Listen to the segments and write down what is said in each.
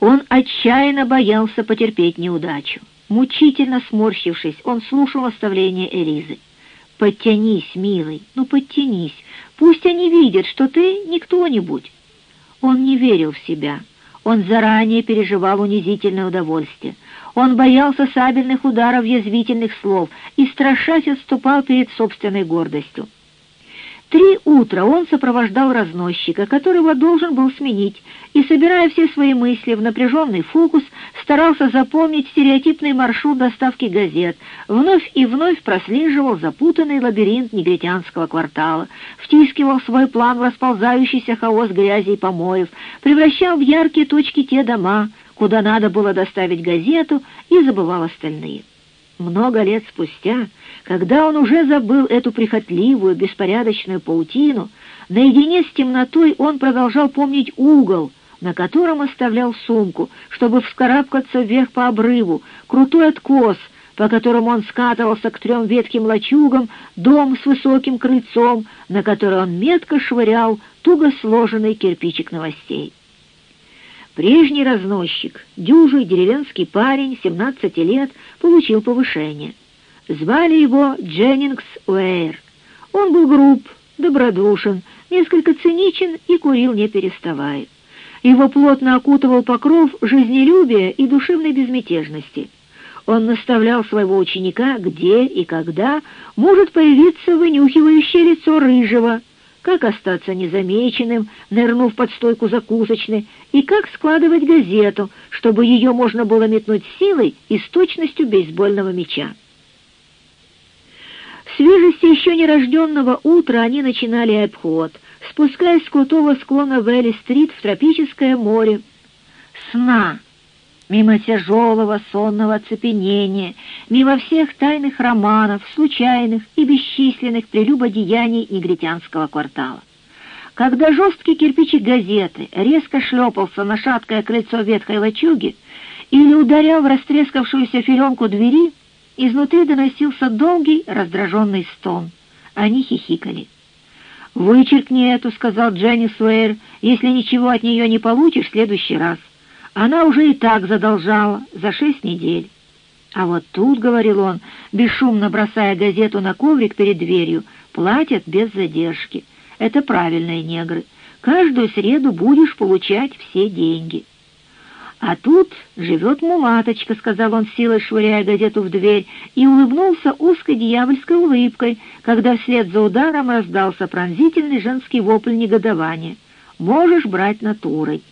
Он отчаянно боялся потерпеть неудачу. Мучительно сморщившись, он слушал оставление Элизы. «Подтянись, милый, ну подтянись, пусть они видят, что ты не кто-нибудь». Он не верил в себя. Он заранее переживал унизительное удовольствие. Он боялся сабельных ударов язвительных слов и, страшась, отступал перед собственной гордостью. Три утра он сопровождал разносчика, которого должен был сменить, и, собирая все свои мысли в напряженный фокус, старался запомнить стереотипный маршрут доставки газет, вновь и вновь прослеживал запутанный лабиринт негритянского квартала, втискивал свой план в расползающийся хаос грязи и помоев, превращал в яркие точки те дома, куда надо было доставить газету, и забывал остальные. Много лет спустя, когда он уже забыл эту прихотливую, беспорядочную паутину, наедине с темнотой он продолжал помнить угол, на котором оставлял сумку, чтобы вскарабкаться вверх по обрыву, крутой откос, по которому он скатывался к трем ветким лачугам, дом с высоким крыльцом, на который он метко швырял туго сложенный кирпичик новостей. Прежний разносчик, дюжий деревенский парень, 17 лет, получил повышение. Звали его Дженнингс Уэйр. Он был груб, добродушен, несколько циничен и курил не переставая. Его плотно окутывал покров жизнелюбия и душевной безмятежности. Он наставлял своего ученика, где и когда может появиться вынюхивающее лицо рыжего, как остаться незамеченным, нырнув под стойку закусочной, и как складывать газету, чтобы ее можно было метнуть силой и с точностью бейсбольного мяча. В свежести еще нерожденного утра они начинали обход, спускаясь с крутого склона Вэлли-стрит в тропическое море. Сна! Мимо тяжелого сонного оцепенения, мимо всех тайных романов, случайных и бесчисленных прелюбодеяний негритянского квартала. Когда жесткий кирпичик газеты резко шлепался на шаткое крыльцо ветхой лачуги или ударял в растрескавшуюся филенку двери, изнутри доносился долгий раздраженный стон. Они хихикали. «Вычеркни эту», — сказал Дженни Суэйр, — «если ничего от нее не получишь в следующий раз». Она уже и так задолжала за шесть недель. А вот тут, — говорил он, бесшумно бросая газету на коврик перед дверью, — платят без задержки. Это правильные негры. Каждую среду будешь получать все деньги. А тут живет мулаточка, — сказал он силой, швыряя газету в дверь, и улыбнулся узкой дьявольской улыбкой, когда вслед за ударом раздался пронзительный женский вопль негодования. «Можешь брать натурой».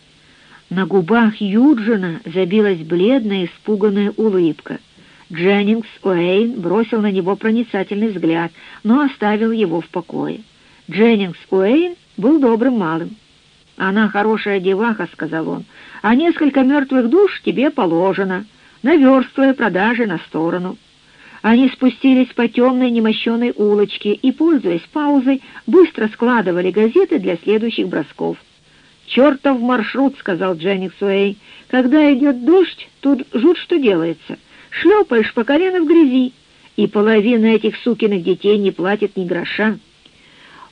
На губах Юджина забилась бледная, испуганная улыбка. Дженнингс Уэйн бросил на него проницательный взгляд, но оставил его в покое. Дженнингс Уэйн был добрым малым. «Она хорошая деваха», — сказал он, — «а несколько мертвых душ тебе положено, наверстывая продажи на сторону». Они спустились по темной немощенной улочке и, пользуясь паузой, быстро складывали газеты для следующих бросков. «Чертов маршрут», — сказал Дженни Суэй. «Когда идет дождь, тут жуть что делается. Шлепаешь по колено в грязи, и половина этих сукиных детей не платит ни гроша».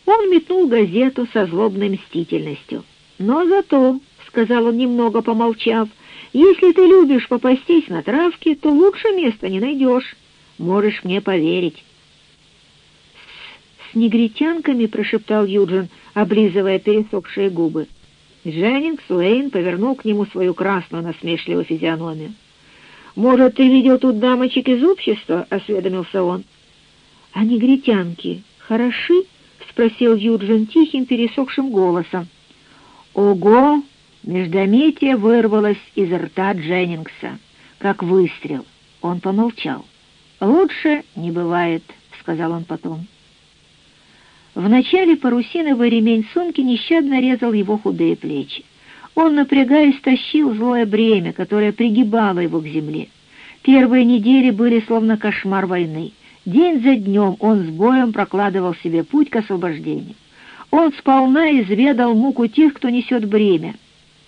Он метнул газету со злобной мстительностью. «Но зато», — сказал он, немного помолчав, — «если ты любишь попастись на травке, то лучше места не найдешь. Можешь мне поверить». «С, с негритянками», — прошептал Юджин, облизывая пересохшие губы. Дженнингс Лейн повернул к нему свою красную насмешливую физиономию. «Может, ты видел тут дамочек из общества?» — осведомился он. «А негритянки хороши?» — спросил Юджин тихим пересохшим голосом. «Ого!» — междометие вырвалось из рта Дженнингса, как выстрел. Он помолчал. «Лучше не бывает», — сказал он потом. Вначале парусиновый ремень сумки нещадно резал его худые плечи. Он, напрягаясь, тащил злое бремя, которое пригибало его к земле. Первые недели были словно кошмар войны. День за днем он с боем прокладывал себе путь к освобождению. Он сполна изведал муку тех, кто несет бремя.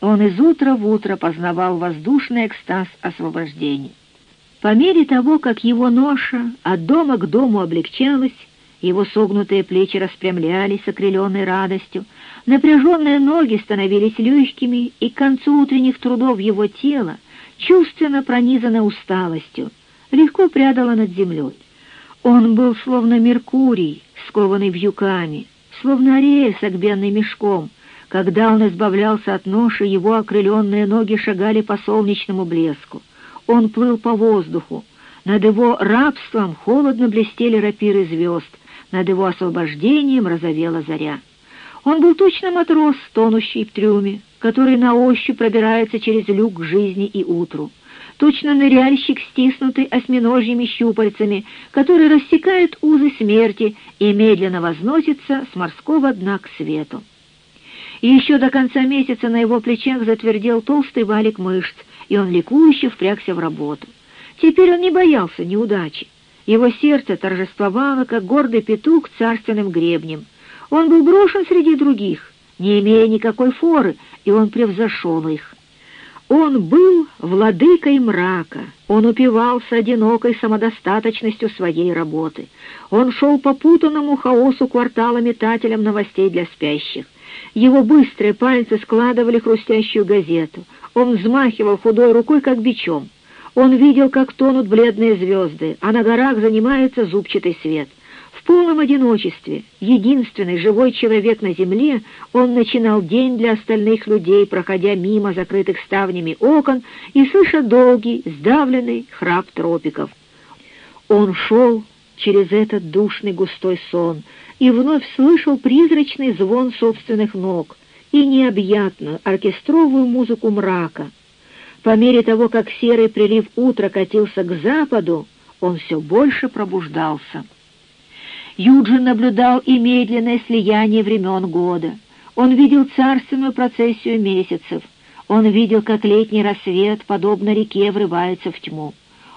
Он из утра в утро познавал воздушный экстаз освобождения. По мере того, как его ноша от дома к дому облегчалась, Его согнутые плечи распрямлялись с окрыленной радостью, напряженные ноги становились легкими, и к концу утренних трудов его тело, чувственно пронизанное усталостью, легко прядало над землей. Он был словно Меркурий, скованный вьюками, словно Арея с огбенным мешком. Когда он избавлялся от ноши, его окрыленные ноги шагали по солнечному блеску. Он плыл по воздуху. Над его рабством холодно блестели рапиры звезд, над его освобождением розовела заря. Он был точно матрос, тонущий в трюме, который на ощупь пробирается через люк к жизни и утру. Точно ныряльщик, стиснутый осьминожьими щупальцами, который рассекает узы смерти и медленно возносится с морского дна к свету. И еще до конца месяца на его плечах затвердел толстый валик мышц, и он ликующе впрягся в работу. Теперь он не боялся неудачи. Его сердце торжествовало, как гордый петух царственным гребнем. Он был брошен среди других, не имея никакой форы, и он превзошел их. Он был владыкой мрака, он упивался одинокой самодостаточностью своей работы. Он шел по путанному хаосу квартала метателям новостей для спящих. Его быстрые пальцы складывали хрустящую газету. Он взмахивал худой рукой, как бичом. Он видел, как тонут бледные звезды, а на горах занимается зубчатый свет. В полном одиночестве, единственный живой человек на земле, он начинал день для остальных людей, проходя мимо закрытых ставнями окон и слыша долгий, сдавленный храп тропиков. Он шел через этот душный густой сон и вновь слышал призрачный звон собственных ног и необъятную оркестровую музыку мрака. По мере того, как серый прилив утра катился к западу, он все больше пробуждался. Юджин наблюдал и медленное слияние времен года. Он видел царственную процессию месяцев. Он видел, как летний рассвет, подобно реке, врывается в тьму.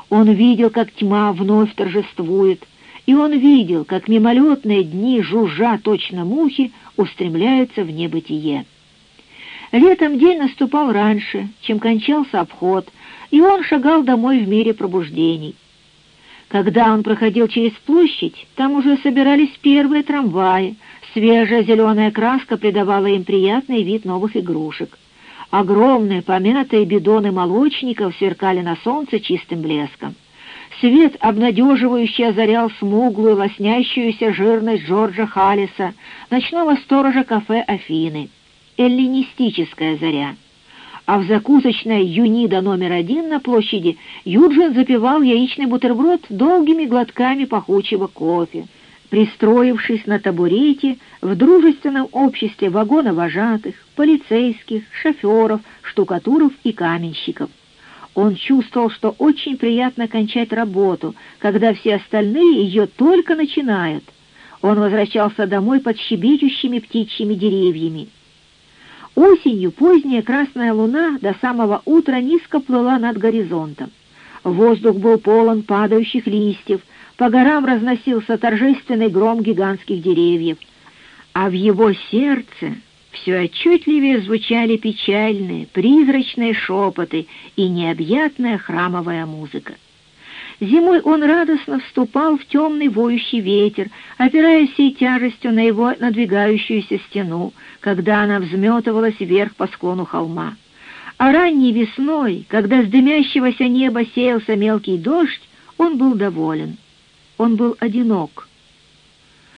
Он видел, как тьма вновь торжествует, и он видел, как мимолетные дни, жужжа точно мухи, устремляются в небытие. Летом день наступал раньше, чем кончался обход, и он шагал домой в мире пробуждений. Когда он проходил через площадь, там уже собирались первые трамваи, свежая зеленая краска придавала им приятный вид новых игрушек. Огромные помятые бидоны молочников сверкали на солнце чистым блеском. Свет обнадеживающе озарял смуглую, лоснящуюся жирность Джорджа Халлиса, ночного сторожа кафе «Афины». Эллинистическая заря а в закусочной «Юнида» номер один на площади Юджин запивал яичный бутерброд долгими глотками пахучего кофе, пристроившись на табурете в дружественном обществе вагона вожатых, полицейских, шоферов, штукатуров и каменщиков. Он чувствовал, что очень приятно кончать работу, когда все остальные ее только начинают. Он возвращался домой под щебечущими птичьими деревьями. Осенью поздняя красная луна до самого утра низко плыла над горизонтом. Воздух был полон падающих листьев, по горам разносился торжественный гром гигантских деревьев, а в его сердце все отчетливее звучали печальные, призрачные шепоты и необъятная храмовая музыка. Зимой он радостно вступал в темный воющий ветер, опираясь всей тяжестью на его надвигающуюся стену, когда она взметывалась вверх по склону холма. А ранней весной, когда с дымящегося неба сеялся мелкий дождь, он был доволен. Он был одинок,